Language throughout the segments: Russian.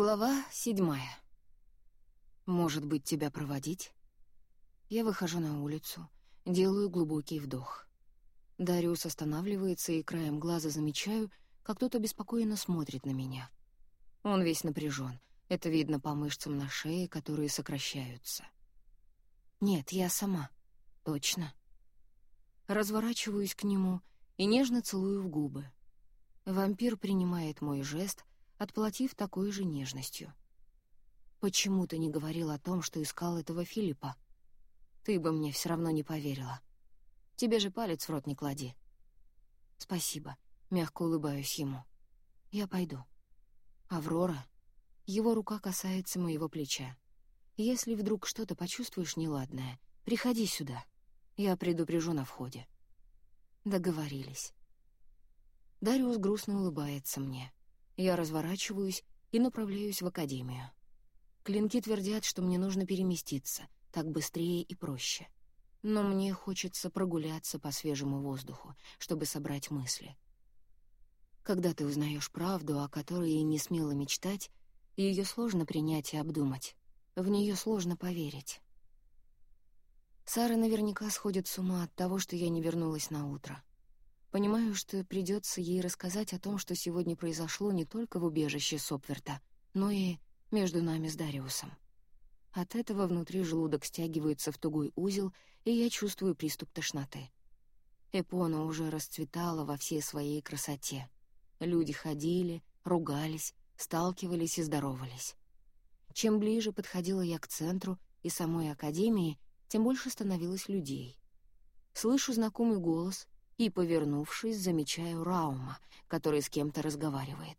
Глава седьмая. «Может быть, тебя проводить?» Я выхожу на улицу, делаю глубокий вдох. Дариус останавливается и краем глаза замечаю, как кто-то беспокойно смотрит на меня. Он весь напряжен, это видно по мышцам на шее, которые сокращаются. «Нет, я сама. Точно». Разворачиваюсь к нему и нежно целую в губы. Вампир принимает мой жест, отплатив такой же нежностью. «Почему ты не говорил о том, что искал этого Филиппа? Ты бы мне все равно не поверила. Тебе же палец в рот не клади». «Спасибо», — мягко улыбаюсь ему. «Я пойду». «Аврора?» Его рука касается моего плеча. «Если вдруг что-то почувствуешь неладное, приходи сюда. Я предупрежу на входе». Договорились. Дариус грустно улыбается мне. Я разворачиваюсь и направляюсь в академию. Клинки твердят, что мне нужно переместиться, так быстрее и проще. Но мне хочется прогуляться по свежему воздуху, чтобы собрать мысли. Когда ты узнаешь правду, о которой и не смела мечтать, ее сложно принять и обдумать. В нее сложно поверить. Сара наверняка сходит с ума от того, что я не вернулась на утро. Понимаю, что придется ей рассказать о том, что сегодня произошло не только в убежище Сопверта, но и между нами с Дариусом. От этого внутри желудок стягивается в тугой узел, и я чувствую приступ тошноты. Эпона уже расцветала во всей своей красоте. Люди ходили, ругались, сталкивались и здоровались. Чем ближе подходила я к центру и самой академии, тем больше становилось людей. Слышу знакомый голос — и, повернувшись, замечаю Раума, который с кем-то разговаривает.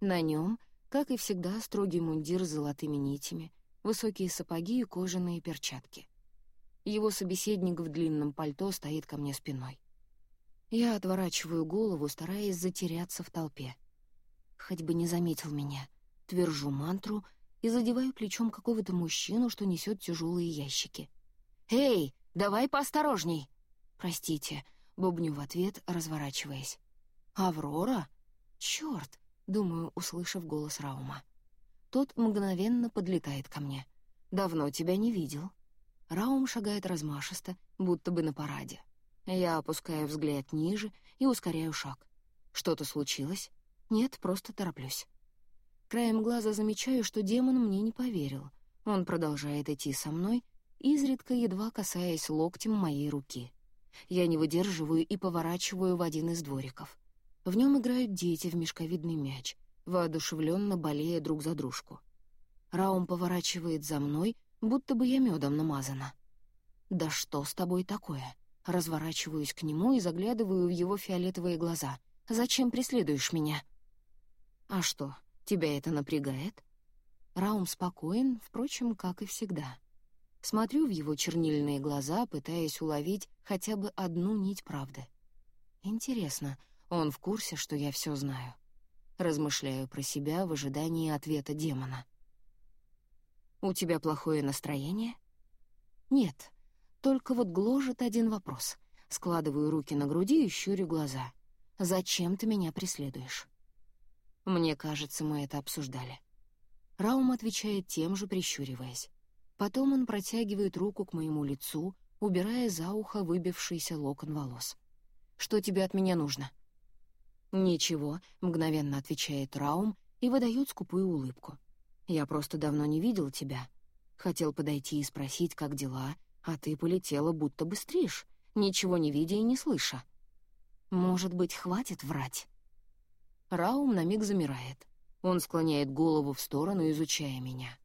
На нем, как и всегда, строгий мундир с золотыми нитями, высокие сапоги и кожаные перчатки. Его собеседник в длинном пальто стоит ко мне спиной. Я отворачиваю голову, стараясь затеряться в толпе. Хоть бы не заметил меня. Твержу мантру и задеваю плечом какого-то мужчину, что несет тяжелые ящики. «Эй, давай поосторожней!» «Простите», — бубню в ответ, разворачиваясь. «Аврора? Чёрт!» — думаю, услышав голос Раума. Тот мгновенно подлетает ко мне. «Давно тебя не видел». Раум шагает размашисто, будто бы на параде. Я опускаю взгляд ниже и ускоряю шаг. Что-то случилось? Нет, просто тороплюсь. Краем глаза замечаю, что демон мне не поверил. Он продолжает идти со мной, изредка едва касаясь локтем моей руки. Я не выдерживаю и поворачиваю в один из двориков. В нем играют дети в мешковидный мяч, воодушевленно болея друг за дружку. Раум поворачивает за мной, будто бы я медом намазана. «Да что с тобой такое?» Разворачиваюсь к нему и заглядываю в его фиолетовые глаза. «Зачем преследуешь меня?» «А что, тебя это напрягает?» Раум спокоен, впрочем, как и всегда. Смотрю в его чернильные глаза, пытаясь уловить хотя бы одну нить правды. Интересно, он в курсе, что я все знаю? Размышляю про себя в ожидании ответа демона. «У тебя плохое настроение?» «Нет, только вот гложет один вопрос. Складываю руки на груди и щурю глаза. Зачем ты меня преследуешь?» Мне кажется, мы это обсуждали. Раум отвечает тем же, прищуриваясь. Потом он протягивает руку к моему лицу, убирая за ухо выбившийся локон волос. «Что тебе от меня нужно?» «Ничего», — мгновенно отвечает Раум и выдает скупую улыбку. «Я просто давно не видел тебя. Хотел подойти и спросить, как дела, а ты полетела, будто быстришь, ничего не видя и не слыша. Может быть, хватит врать?» Раум на миг замирает. Он склоняет голову в сторону, изучая меня.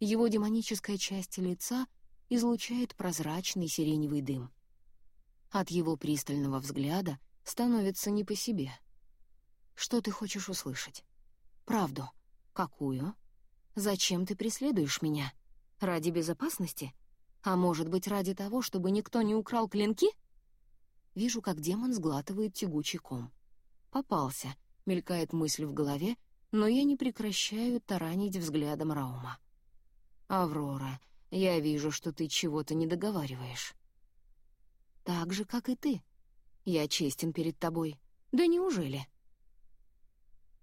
Его демоническая часть лица излучает прозрачный сиреневый дым. От его пристального взгляда становится не по себе. «Что ты хочешь услышать?» «Правду. Какую? Зачем ты преследуешь меня? Ради безопасности? А может быть, ради того, чтобы никто не украл клинки?» Вижу, как демон сглатывает тягучий ком. «Попался», — мелькает мысль в голове, но я не прекращаю таранить взглядом Раума. «Аврора, я вижу, что ты чего-то не договариваешь. «Так же, как и ты. Я честен перед тобой. Да неужели?»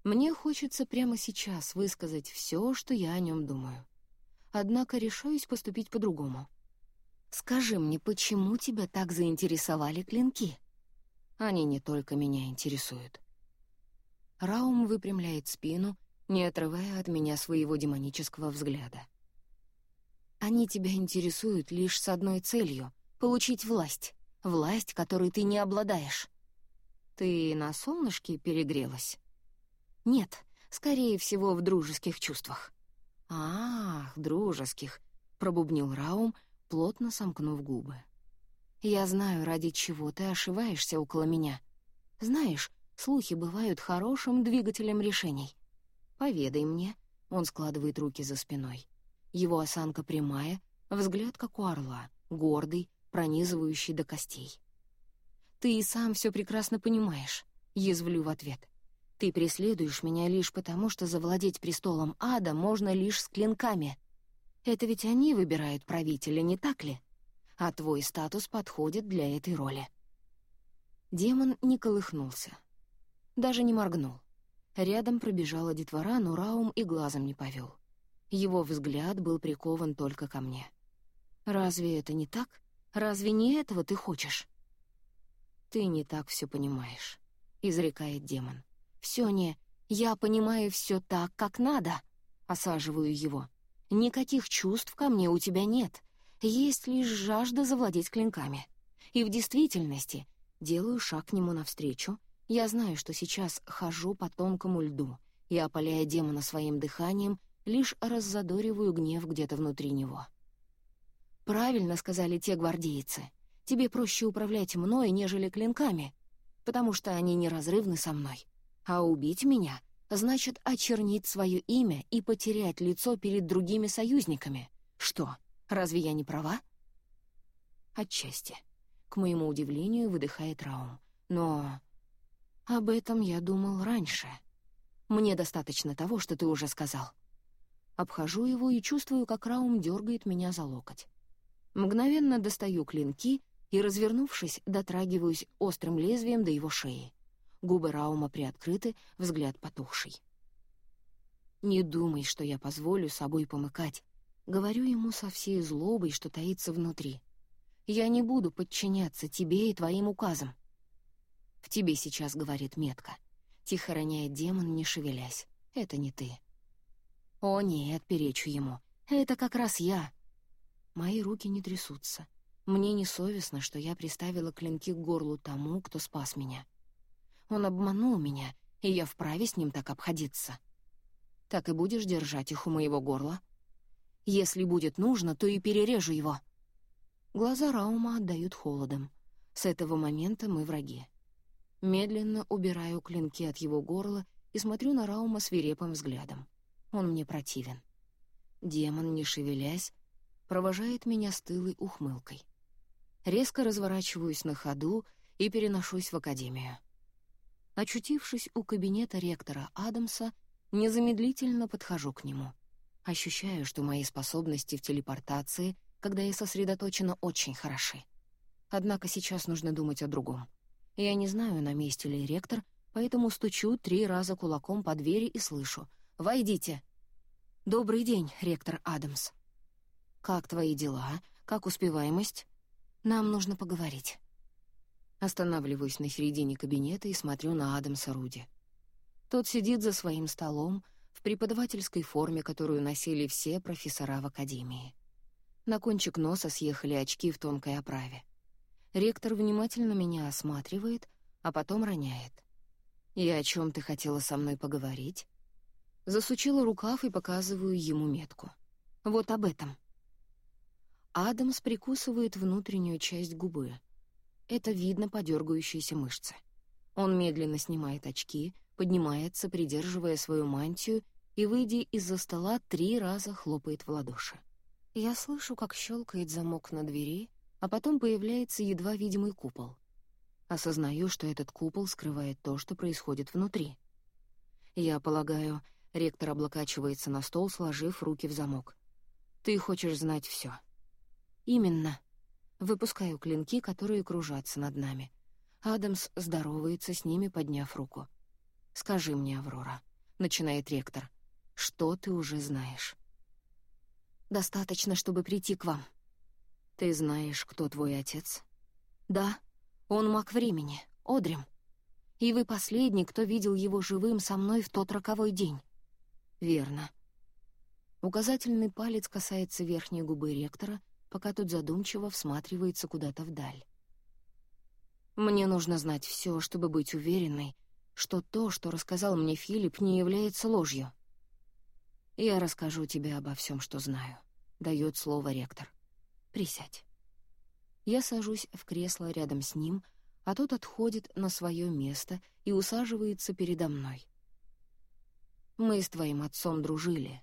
Мне хочется прямо сейчас высказать все, что я о нем думаю. Однако решаюсь поступить по-другому. «Скажи мне, почему тебя так заинтересовали клинки?» «Они не только меня интересуют». Раум выпрямляет спину, не отрывая от меня своего демонического взгляда. «Они тебя интересуют лишь с одной целью — получить власть. Власть, которой ты не обладаешь. Ты на солнышке перегрелась?» «Нет, скорее всего, в дружеских чувствах». «Ах, дружеских», — пробубнил Раум, плотно сомкнув губы. «Я знаю, ради чего ты ошиваешься около меня. Знаешь, слухи бывают хорошим двигателем решений. Поведай мне». Он складывает руки за спиной. Его осанка прямая, взгляд как у орла, гордый, пронизывающий до костей. «Ты и сам все прекрасно понимаешь», — язвлю в ответ. Ты преследуешь меня лишь потому, что завладеть престолом ада можно лишь с клинками. Это ведь они выбирают правителя, не так ли? А твой статус подходит для этой роли. Демон не колыхнулся. Даже не моргнул. Рядом пробежала детвора, но Раум и глазом не повел. Его взгляд был прикован только ко мне. «Разве это не так? Разве не этого ты хочешь?» «Ты не так все понимаешь», — изрекает демон. Все не «я понимаю все так, как надо», — осаживаю его. «Никаких чувств ко мне у тебя нет. Есть лишь жажда завладеть клинками. И в действительности делаю шаг к нему навстречу. Я знаю, что сейчас хожу по тонкому льду и, опаляя демона своим дыханием, лишь раззадориваю гнев где-то внутри него. «Правильно сказали те гвардейцы. Тебе проще управлять мной, нежели клинками, потому что они неразрывны со мной. А убить меня значит очернить свое имя и потерять лицо перед другими союзниками. Что, разве я не права? Отчасти. К моему удивлению, выдыхает Раум. Но об этом я думал раньше. Мне достаточно того, что ты уже сказал. Обхожу его и чувствую, как Раум дергает меня за локоть. Мгновенно достаю клинки и, развернувшись, дотрагиваюсь острым лезвием до его шеи. Губы Раума приоткрыты, взгляд потухший. «Не думай, что я позволю собой помыкать», — говорю ему со всей злобой, что таится внутри. «Я не буду подчиняться тебе и твоим указам». «В тебе сейчас говорит метка», — тихо роняет демон, не шевелясь. «Это не ты». «О нет», — перечу ему, — «это как раз я». Мои руки не трясутся. Мне не совестно, что я приставила клинки к горлу тому, кто спас меня. Он обманул меня, и я вправе с ним так обходиться. Так и будешь держать их у моего горла? Если будет нужно, то и перережу его. Глаза Раума отдают холодом. С этого момента мы враги. Медленно убираю клинки от его горла и смотрю на Раума свирепым взглядом. Он мне противен. Демон, не шевелясь, провожает меня стылой ухмылкой. Резко разворачиваюсь на ходу и переношусь в академию. Очутившись у кабинета ректора Адамса, незамедлительно подхожу к нему. Ощущаю, что мои способности в телепортации, когда я сосредоточена, очень хороши. Однако сейчас нужно думать о другом. Я не знаю, на месте ли ректор, поэтому стучу три раза кулаком по двери и слышу «Войдите!» «Добрый день, ректор Адамс!» «Как твои дела? Как успеваемость?» «Нам нужно поговорить». Останавливаюсь на середине кабинета и смотрю на Адамса Руди. Тот сидит за своим столом в преподавательской форме, которую носили все профессора в академии. На кончик носа съехали очки в тонкой оправе. Ректор внимательно меня осматривает, а потом роняет. «И о чем ты хотела со мной поговорить?» Засучила рукав и показываю ему метку. «Вот об этом». Адамс прикусывает внутреннюю часть губы — это видно по мышце. Он медленно снимает очки, поднимается, придерживая свою мантию, и, выйдя из-за стола, три раза хлопает в ладоши. Я слышу, как щелкает замок на двери, а потом появляется едва видимый купол. Осознаю, что этот купол скрывает то, что происходит внутри. Я полагаю, ректор облокачивается на стол, сложив руки в замок. «Ты хочешь знать все. «Именно», Выпускаю клинки, которые кружатся над нами. Адамс здоровается с ними, подняв руку. «Скажи мне, Аврора, — начинает ректор. «Что ты уже знаешь?» «Достаточно, чтобы прийти к вам». «Ты знаешь, кто твой отец?» «Да, он маг времени, Одрим. И вы последний, кто видел его живым со мной в тот роковой день». «Верно». Указательный палец касается верхней губы ректора, пока тот задумчиво всматривается куда-то вдаль. «Мне нужно знать все, чтобы быть уверенной, что то, что рассказал мне Филипп, не является ложью. «Я расскажу тебе обо всем, что знаю», — дает слово ректор. «Присядь». Я сажусь в кресло рядом с ним, а тот отходит на свое место и усаживается передо мной. «Мы с твоим отцом дружили.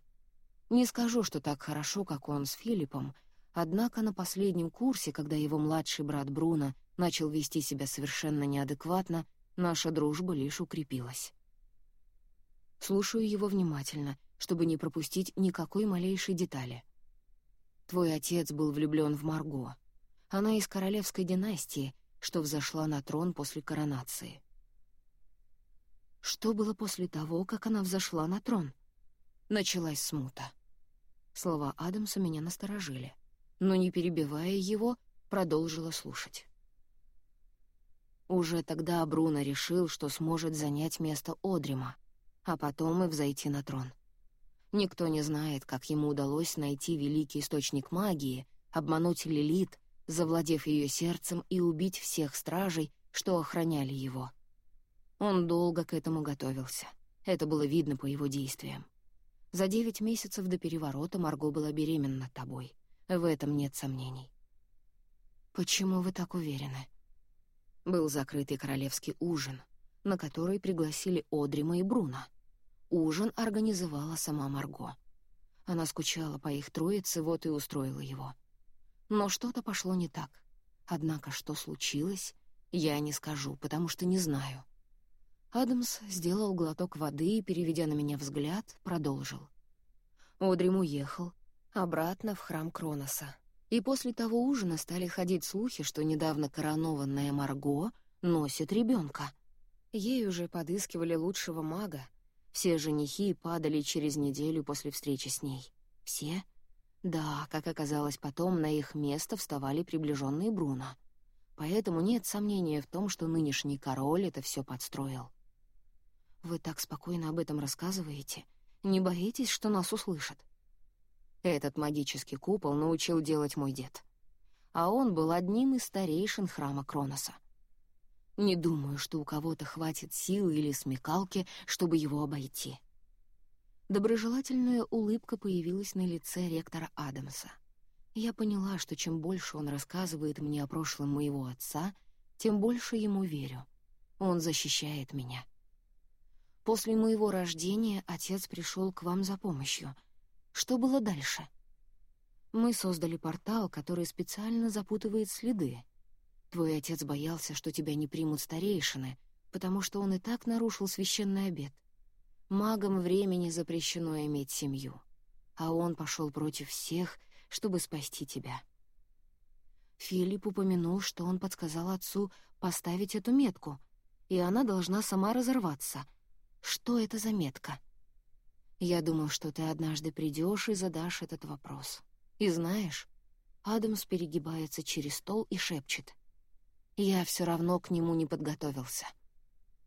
Не скажу, что так хорошо, как он с Филиппом, однако на последнем курсе, когда его младший брат Бруно начал вести себя совершенно неадекватно, Наша дружба лишь укрепилась. Слушаю его внимательно, чтобы не пропустить никакой малейшей детали. Твой отец был влюблен в Марго. Она из королевской династии, что взошла на трон после коронации. Что было после того, как она взошла на трон? Началась смута. Слова Адамса меня насторожили, но, не перебивая его, продолжила слушать. Уже тогда Бруно решил, что сможет занять место Одрима, а потом и взойти на трон. Никто не знает, как ему удалось найти великий источник магии, обмануть Лилит, завладев ее сердцем и убить всех стражей, что охраняли его. Он долго к этому готовился. Это было видно по его действиям. За девять месяцев до переворота Марго была беременна тобой. В этом нет сомнений. «Почему вы так уверены?» Был закрытый королевский ужин, на который пригласили Одрима и Бруно. Ужин организовала сама Марго. Она скучала по их троице, вот и устроила его. Но что-то пошло не так. Однако что случилось, я не скажу, потому что не знаю. Адамс сделал глоток воды и, переведя на меня взгляд, продолжил. Одрим уехал, обратно в храм Кроноса. И после того ужина стали ходить слухи, что недавно коронованная Марго носит ребенка. Ей уже подыскивали лучшего мага. Все женихи падали через неделю после встречи с ней. Все? Да, как оказалось потом, на их место вставали приближенные Бруно. Поэтому нет сомнения в том, что нынешний король это все подстроил. Вы так спокойно об этом рассказываете. Не боитесь, что нас услышат? Этот магический купол научил делать мой дед. А он был одним из старейшин храма Кроноса. Не думаю, что у кого-то хватит силы или смекалки, чтобы его обойти. Доброжелательная улыбка появилась на лице ректора Адамса. Я поняла, что чем больше он рассказывает мне о прошлом моего отца, тем больше ему верю. Он защищает меня. После моего рождения отец пришел к вам за помощью — что было дальше? Мы создали портал, который специально запутывает следы. Твой отец боялся, что тебя не примут старейшины, потому что он и так нарушил священный обет. Магам времени запрещено иметь семью, а он пошел против всех, чтобы спасти тебя. Филипп упомянул, что он подсказал отцу поставить эту метку, и она должна сама разорваться. Что это за метка? Я думал, что ты однажды придешь и задашь этот вопрос. И знаешь, Адамс перегибается через стол и шепчет. Я все равно к нему не подготовился.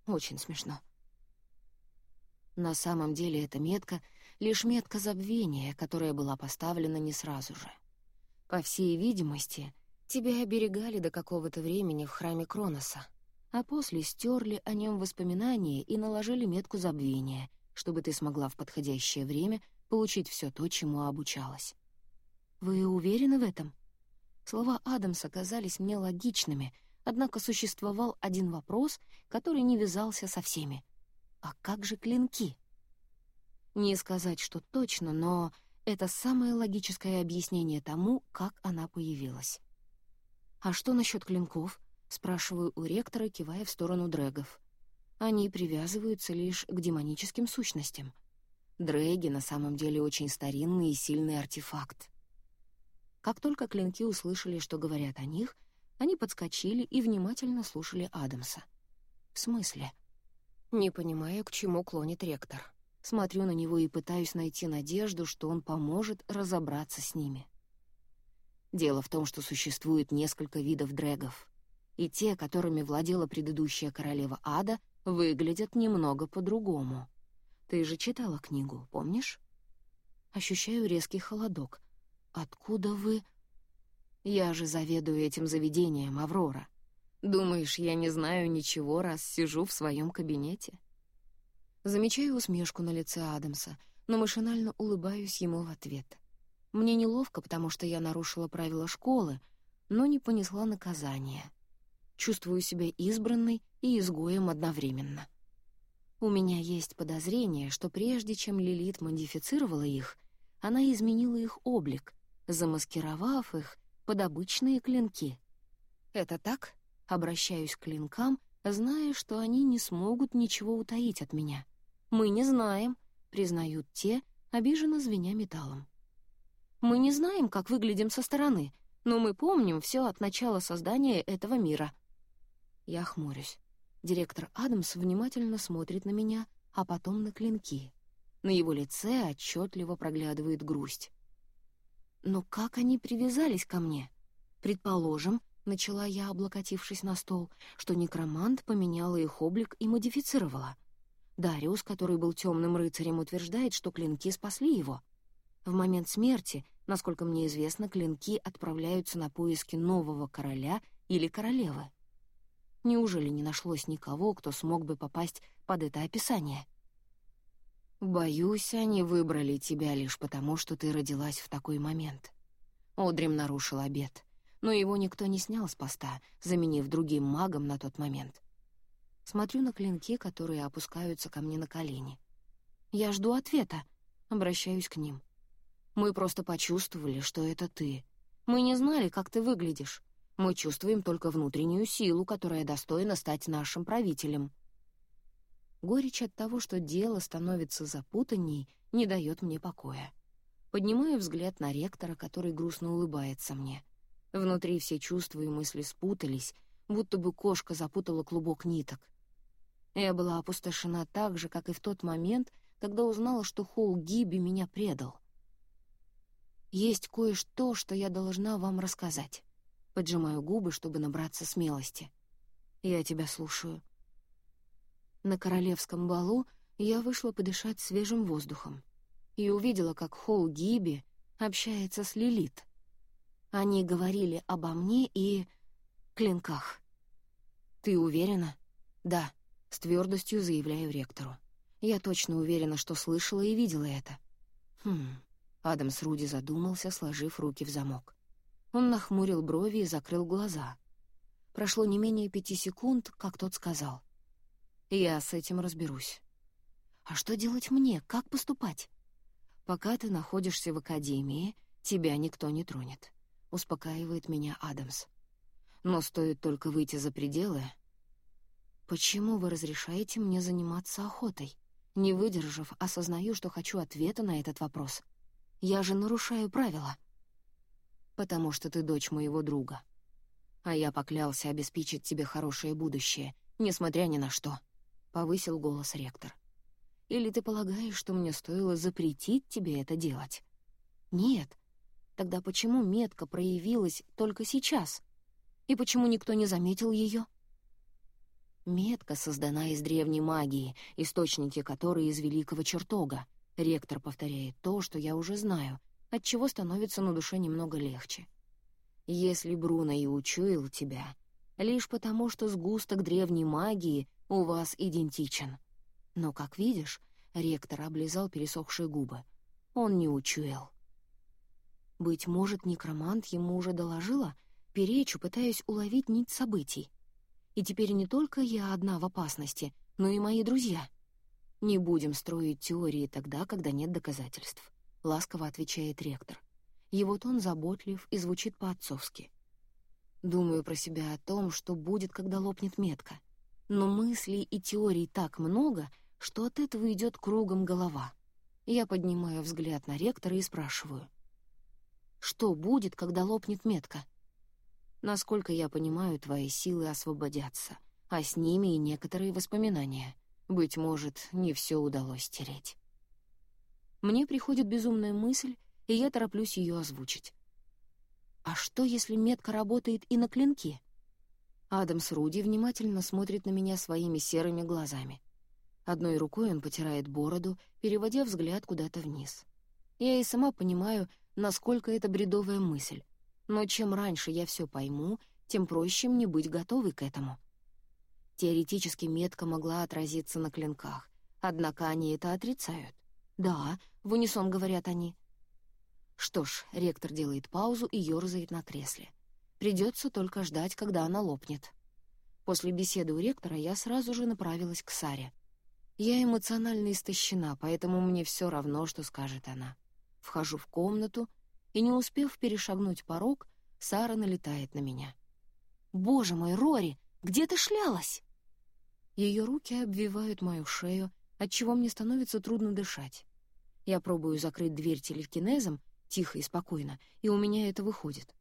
Очень смешно. На самом деле эта метка — лишь метка забвения, которая была поставлена не сразу же. По всей видимости, тебя оберегали до какого-то времени в храме Кроноса, а после стерли о нем воспоминания и наложили метку забвения, чтобы ты смогла в подходящее время получить все то, чему обучалась. Вы уверены в этом? Слова Адамса казались мне логичными, однако существовал один вопрос, который не вязался со всеми. А как же клинки? Не сказать, что точно, но это самое логическое объяснение тому, как она появилась. «А что насчет клинков?» — спрашиваю у ректора, кивая в сторону дрэгов. Они привязываются лишь к демоническим сущностям. Дрэги на самом деле очень старинный и сильный артефакт. Как только клинки услышали, что говорят о них, они подскочили и внимательно слушали Адамса. «В смысле?» «Не понимаю, к чему клонит ректор. Смотрю на него и пытаюсь найти надежду, что он поможет разобраться с ними. Дело в том, что существует несколько видов дрэгов, и те, которыми владела предыдущая королева ада, выглядят немного по-другому. Ты же читала книгу, помнишь? Ощущаю резкий холодок. Откуда вы... Я же заведую этим заведением, Аврора. Думаешь, я не знаю ничего, раз сижу в своем кабинете? Замечаю усмешку на лице Адамса, но машинально улыбаюсь ему в ответ. Мне неловко, потому что я нарушила правила школы, но не понесла наказание. Чувствую себя избранной и изгоем одновременно. У меня есть подозрение, что прежде чем Лилит модифицировала их, она изменила их облик, замаскировав их под обычные клинки. Это так? Обращаюсь к клинкам, зная, что они не смогут ничего утаить от меня. «Мы не знаем», — признают те, обиженно звеня металлом. «Мы не знаем, как выглядим со стороны, но мы помним все от начала создания этого мира». Я хмурюсь. Директор Адамс внимательно смотрит на меня, а потом на клинки. На его лице отчетливо проглядывает грусть. «Но как они привязались ко мне? Предположим, — начала я, облокотившись на стол, — что некромант поменяла их облик и модифицировала. Дариус, который был темным рыцарем, утверждает, что клинки спасли его. В момент смерти, насколько мне известно, клинки отправляются на поиски нового короля или королевы. Неужели не нашлось никого, кто смог бы попасть под это описание? «Боюсь, они выбрали тебя лишь потому, что ты родилась в такой момент». Одрим нарушил обед, но его никто не снял с поста, заменив другим магом на тот момент. Смотрю на клинки, которые опускаются ко мне на колени. Я жду ответа, обращаюсь к ним. Мы просто почувствовали, что это ты. Мы не знали, как ты выглядишь. Мы чувствуем только внутреннюю силу, которая достойна стать нашим правителем. Горечь от того, что дело становится запутанней, не дает мне покоя. Поднимаю взгляд на ректора, который грустно улыбается мне. Внутри все чувства и мысли спутались, будто бы кошка запутала клубок ниток. Я была опустошена так же, как и в тот момент, когда узнала, что Холл Гиби меня предал. Есть кое-что, что я должна вам рассказать. Поджимаю губы, чтобы набраться смелости. «Я тебя слушаю». На королевском балу я вышла подышать свежим воздухом и увидела, как Холл Гиби общается с Лилит. Они говорили обо мне и... клинках. «Ты уверена?» «Да», — с твердостью заявляю ректору. «Я точно уверена, что слышала и видела это». «Хм...» — Адамс Руди задумался, сложив руки в замок. Он нахмурил брови и закрыл глаза. Прошло не менее пяти секунд, как тот сказал. «Я с этим разберусь». «А что делать мне? Как поступать?» «Пока ты находишься в академии, тебя никто не тронет», — успокаивает меня Адамс. «Но стоит только выйти за пределы...» «Почему вы разрешаете мне заниматься охотой?» Не выдержав, осознаю, что хочу ответа на этот вопрос. «Я же нарушаю правила» потому что ты дочь моего друга. А я поклялся обеспечить тебе хорошее будущее, несмотря ни на что», — повысил голос ректор. «Или ты полагаешь, что мне стоило запретить тебе это делать?» «Нет. Тогда почему метка проявилась только сейчас? И почему никто не заметил ее?» Метка создана из древней магии, источники которой из великого чертога. Ректор повторяет то, что я уже знаю, отчего становится на душе немного легче. Если Бруно и учуял тебя, лишь потому, что сгусток древней магии у вас идентичен. Но, как видишь, ректор облизал пересохшие губы. Он не учуял. Быть может, некромант ему уже доложила, перечу, пытаясь уловить нить событий. И теперь не только я одна в опасности, но и мои друзья. Не будем строить теории тогда, когда нет доказательств. — ласково отвечает ректор. Его тон заботлив и звучит по-отцовски. Думаю про себя о том, что будет, когда лопнет метка. Но мыслей и теорий так много, что от этого идет кругом голова. Я поднимаю взгляд на ректора и спрашиваю. «Что будет, когда лопнет метка?» Насколько я понимаю, твои силы освободятся, а с ними и некоторые воспоминания. Быть может, не все удалось стереть. Мне приходит безумная мысль, и я тороплюсь ее озвучить. А что, если метка работает и на клинке? Адамс Руди внимательно смотрит на меня своими серыми глазами. Одной рукой он потирает бороду, переводя взгляд куда-то вниз. Я и сама понимаю, насколько это бредовая мысль. Но чем раньше я все пойму, тем проще мне быть готовой к этому. Теоретически метка могла отразиться на клинках, однако они это отрицают. «Да», — в унисон говорят они. Что ж, ректор делает паузу и ёрзает на кресле. Придется только ждать, когда она лопнет. После беседы у ректора я сразу же направилась к Саре. Я эмоционально истощена, поэтому мне все равно, что скажет она. Вхожу в комнату, и, не успев перешагнуть порог, Сара налетает на меня. «Боже мой, Рори, где ты шлялась?» Ее руки обвивают мою шею, отчего мне становится трудно дышать. Я пробую закрыть дверь телекинезом, тихо и спокойно, и у меня это выходит.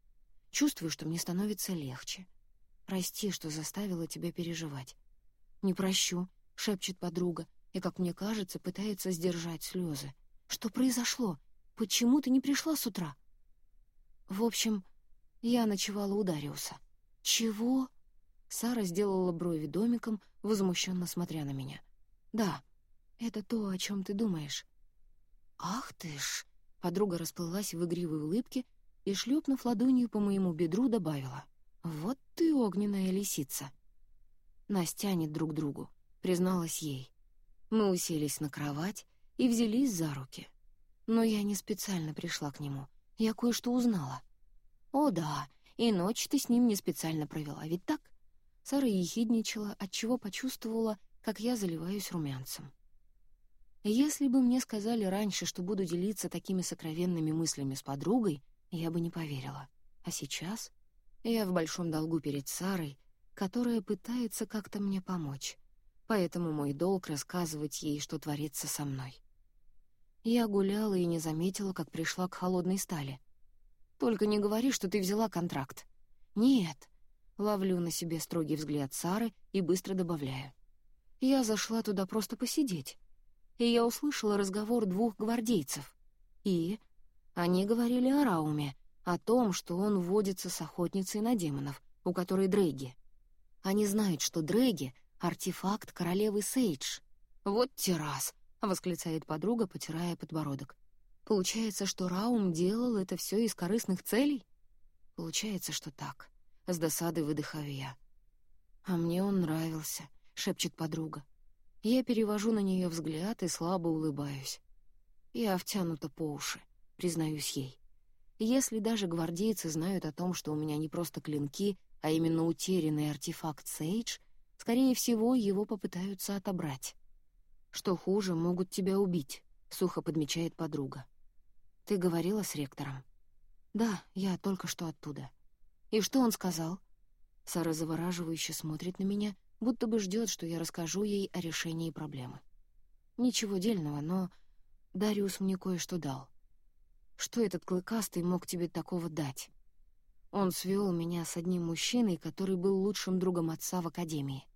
Чувствую, что мне становится легче. Прости, что заставила тебя переживать. Не прощу, — шепчет подруга, и, как мне кажется, пытается сдержать слезы. «Что произошло? Почему ты не пришла с утра?» В общем, я ночевала у Дариуса. «Чего?» Сара сделала брови домиком, возмущенно смотря на меня. «Да, это то, о чем ты думаешь». «Ах ты ж!» Подруга расплылась в игривой улыбке и, шлепнув ладонью по моему бедру, добавила. «Вот ты огненная лисица!» Нас тянет друг другу призналась ей. Мы уселись на кровать и взялись за руки. Но я не специально пришла к нему. Я кое-что узнала. «О да, и ночь ты с ним не специально провела, ведь так?» Сара ехидничала, отчего почувствовала, как я заливаюсь румянцем. Если бы мне сказали раньше, что буду делиться такими сокровенными мыслями с подругой, я бы не поверила. А сейчас я в большом долгу перед Сарой, которая пытается как-то мне помочь поэтому мой долг — рассказывать ей, что творится со мной. Я гуляла и не заметила, как пришла к холодной стали. «Только не говори, что ты взяла контракт». «Нет». Ловлю на себе строгий взгляд Сары и быстро добавляю. Я зашла туда просто посидеть. И я услышала разговор двух гвардейцев. И они говорили о Рауме, о том, что он водится с охотницей на демонов, у которой Дрейги. Они знают, что Дрейги Артефакт королевы Сейдж. Вот террас, восклицает подруга, потирая подбородок. Получается, что Раум делал это все из корыстных целей? Получается, что так. С досадой выдыхаю я. А мне он нравился, шепчет подруга. Я перевожу на нее взгляд и слабо улыбаюсь. Я втянута по уши, признаюсь ей. Если даже гвардейцы знают о том, что у меня не просто клинки, а именно утерянный артефакт Сейдж, Скорее всего, его попытаются отобрать. Что хуже, могут тебя убить, — сухо подмечает подруга. Ты говорила с ректором? Да, я только что оттуда. И что он сказал? Сара завораживающе смотрит на меня, будто бы ждет, что я расскажу ей о решении проблемы. Ничего дельного, но Дариус мне кое-что дал. Что этот клыкастый мог тебе такого дать? Он свел меня с одним мужчиной, который был лучшим другом отца в академии.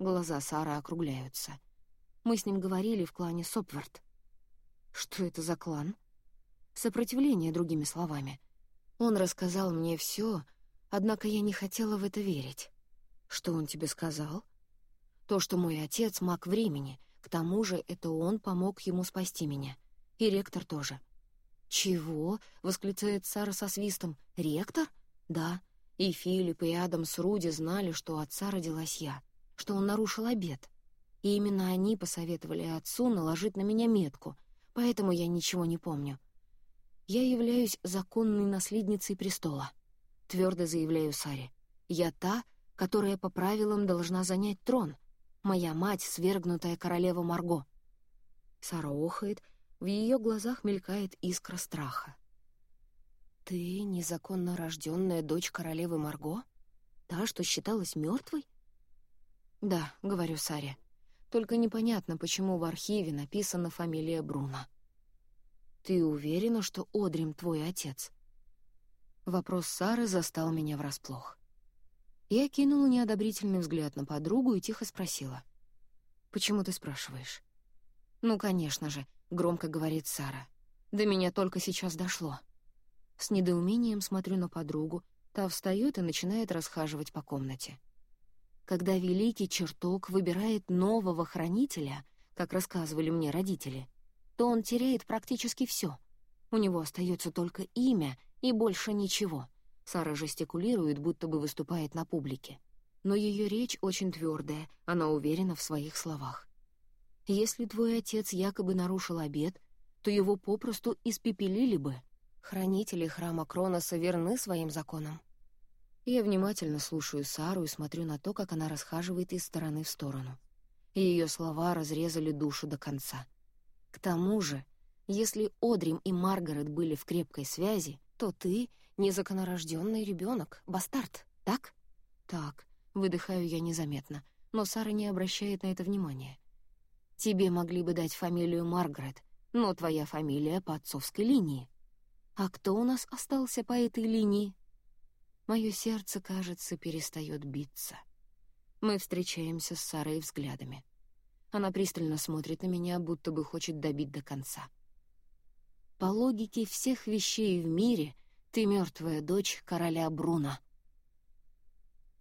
Глаза Сары округляются. Мы с ним говорили в клане Сопвард. Что это за клан? Сопротивление, другими словами. Он рассказал мне все, однако я не хотела в это верить. Что он тебе сказал? То, что мой отец — маг времени, к тому же это он помог ему спасти меня. И ректор тоже. «Чего?» — восклицает Сара со свистом. «Ректор?» Да, и Филипп, и Адамс Руди знали, что у отца родилась я, что он нарушил обет. И именно они посоветовали отцу наложить на меня метку, поэтому я ничего не помню. Я являюсь законной наследницей престола. Твердо заявляю Саре. Я та, которая по правилам должна занять трон. Моя мать — свергнутая королева Марго. Сара охает, в ее глазах мелькает искра страха. «Ты незаконно рожденная дочь королевы Марго? Та, что считалась мертвой?» «Да», — говорю Саре. «Только непонятно, почему в архиве написана фамилия Бруно». «Ты уверена, что Одрим твой отец?» Вопрос Сары застал меня врасплох. Я кинула неодобрительный взгляд на подругу и тихо спросила. «Почему ты спрашиваешь?» «Ну, конечно же, — громко говорит Сара. «До меня только сейчас дошло». С недоумением смотрю на подругу, та встает и начинает расхаживать по комнате. Когда великий чертог выбирает нового хранителя, как рассказывали мне родители, то он теряет практически все. У него остается только имя и больше ничего. Сара жестикулирует, будто бы выступает на публике. Но ее речь очень твердая, она уверена в своих словах. Если твой отец якобы нарушил обет, то его попросту испепелили бы. Хранители храма Кроноса верны своим законам. Я внимательно слушаю Сару и смотрю на то, как она расхаживает из стороны в сторону. Ее слова разрезали душу до конца. К тому же, если Одрим и Маргарет были в крепкой связи, то ты — незаконорожденный ребенок, бастард, так? Так, выдыхаю я незаметно, но Сара не обращает на это внимания. Тебе могли бы дать фамилию Маргарет, но твоя фамилия по отцовской линии. А кто у нас остался по этой линии? Мое сердце, кажется, перестает биться. Мы встречаемся с Сарой взглядами. Она пристально смотрит на меня, будто бы хочет добить до конца. По логике всех вещей в мире, ты мертвая дочь короля Бруна —